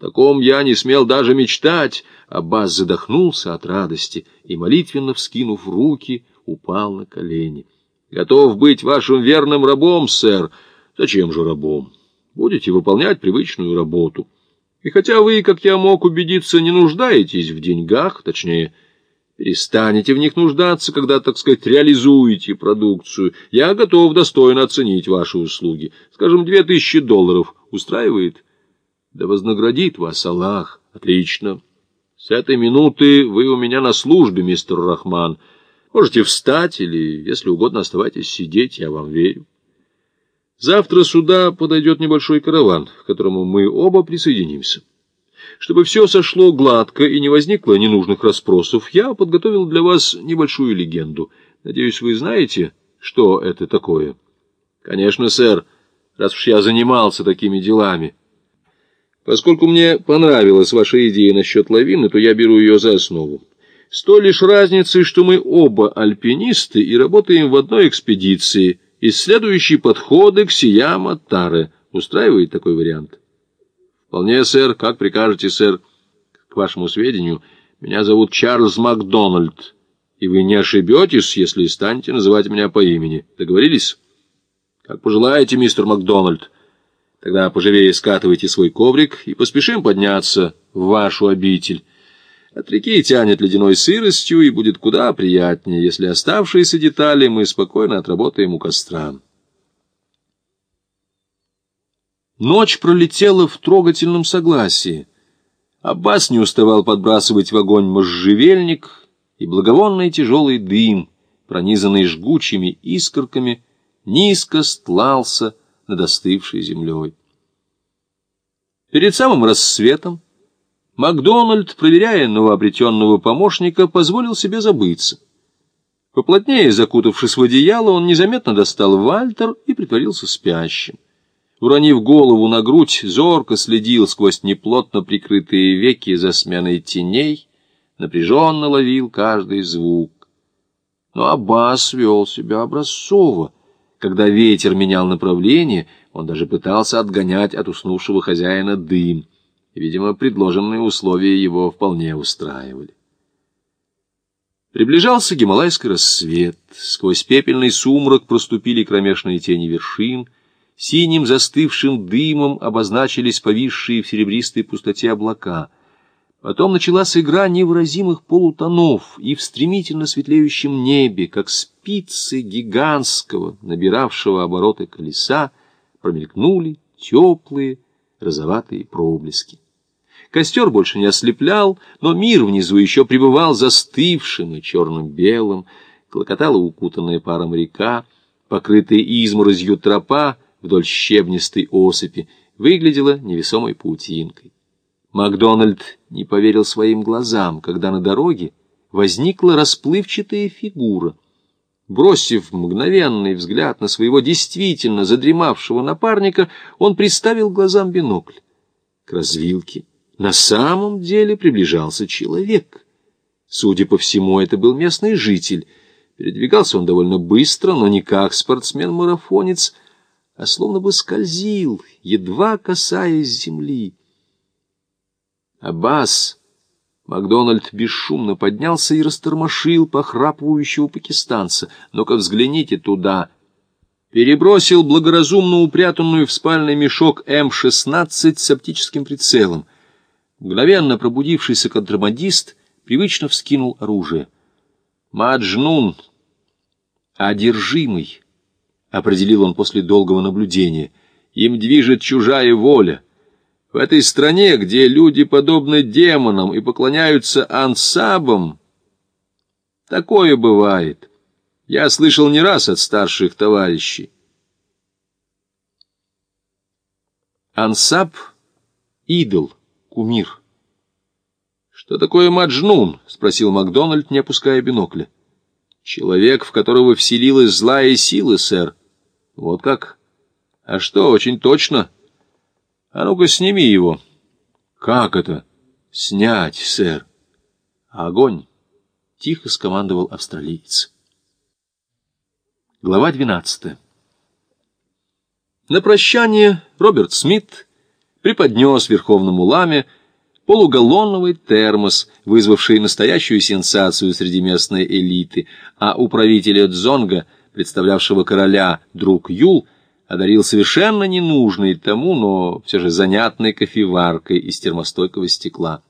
таком я не смел даже мечтать. Аббас задохнулся от радости и, молитвенно вскинув руки, упал на колени. Готов быть вашим верным рабом, сэр. Зачем же рабом? Будете выполнять привычную работу. И хотя вы, как я мог убедиться, не нуждаетесь в деньгах, точнее, перестанете в них нуждаться, когда, так сказать, реализуете продукцию, я готов достойно оценить ваши услуги. Скажем, две тысячи долларов устраивает? Да вознаградит вас Аллах. Отлично. С этой минуты вы у меня на службе, мистер Рахман. Можете встать или, если угодно, оставайтесь сидеть, я вам верю. Завтра сюда подойдет небольшой караван, к которому мы оба присоединимся. Чтобы все сошло гладко и не возникло ненужных расспросов, я подготовил для вас небольшую легенду. Надеюсь, вы знаете, что это такое? Конечно, сэр, раз уж я занимался такими делами. Поскольку мне понравилась ваша идея насчет лавины, то я беру ее за основу. С той лишь разницей, что мы оба альпинисты и работаем в одной экспедиции, исследующей подходы к Сияма Таре. Устраивает такой вариант? Вполне, сэр. Как прикажете, сэр? К вашему сведению, меня зовут Чарльз Макдональд, и вы не ошибетесь, если станете называть меня по имени. Договорились? Как пожелаете, мистер Макдональд. Тогда поживее скатывайте свой коврик и поспешим подняться в вашу обитель. От реки тянет ледяной сыростью, и будет куда приятнее, если оставшиеся детали мы спокойно отработаем у костра. Ночь пролетела в трогательном согласии. Аббас не уставал подбрасывать в огонь можжевельник, и благовонный тяжелый дым, пронизанный жгучими искорками, низко стлался над остывшей землей. Перед самым рассветом Макдональд, проверяя новообретенного помощника, позволил себе забыться. Поплотнее закутавшись в одеяло, он незаметно достал Вальтер и притворился спящим. Уронив голову на грудь, зорко следил сквозь неплотно прикрытые веки за сменой теней, напряженно ловил каждый звук. Но Аббас вел себя образцово. Когда ветер менял направление, он даже пытался отгонять от уснувшего хозяина дым — видимо, предложенные условия его вполне устраивали. Приближался гималайский рассвет, сквозь пепельный сумрак проступили кромешные тени вершин, синим застывшим дымом обозначились повисшие в серебристой пустоте облака. Потом началась игра невыразимых полутонов, и в стремительно светлеющем небе, как спицы гигантского, набиравшего обороты колеса, промелькнули теплые, розоватые проблески. Костер больше не ослеплял, но мир внизу еще пребывал застывшим и черным-белым. Клокотала укутанная паром река, покрытая изморозью тропа вдоль щебнистой осыпи, выглядела невесомой паутинкой. Макдональд не поверил своим глазам, когда на дороге возникла расплывчатая фигура. Бросив мгновенный взгляд на своего действительно задремавшего напарника, он приставил глазам бинокль. К развилке на самом деле приближался человек. Судя по всему, это был местный житель. Передвигался он довольно быстро, но не как спортсмен-марафонец, а словно бы скользил, едва касаясь земли. Аббас... Макдональд бесшумно поднялся и растормошил похрапывающего пакистанца. «Ну-ка взгляните туда!» Перебросил благоразумно упрятанную в спальный мешок М-16 с оптическим прицелом. Мгновенно пробудившийся контрабандист привычно вскинул оружие. «Маджнун! Одержимый!» — определил он после долгого наблюдения. «Им движет чужая воля». В этой стране, где люди подобны демонам и поклоняются ансабам, такое бывает. Я слышал не раз от старших товарищей. Ансаб — идол, кумир. «Что такое Маджнун?» — спросил Макдональд, не опуская бинокля. «Человек, в которого вселилась злая сила, сэр». «Вот как? А что, очень точно?» А ну-ка, сними его. Как это? Снять, сэр. Огонь. Тихо скомандовал австралиец. Глава двенадцатая. На прощание Роберт Смит преподнес верховному ламе полугаллоновый термос, вызвавший настоящую сенсацию среди местной элиты, а управителя Дзонга, представлявшего короля друг Юл, одарил совершенно ненужной тому, но все же занятной кофеваркой из термостойкого стекла.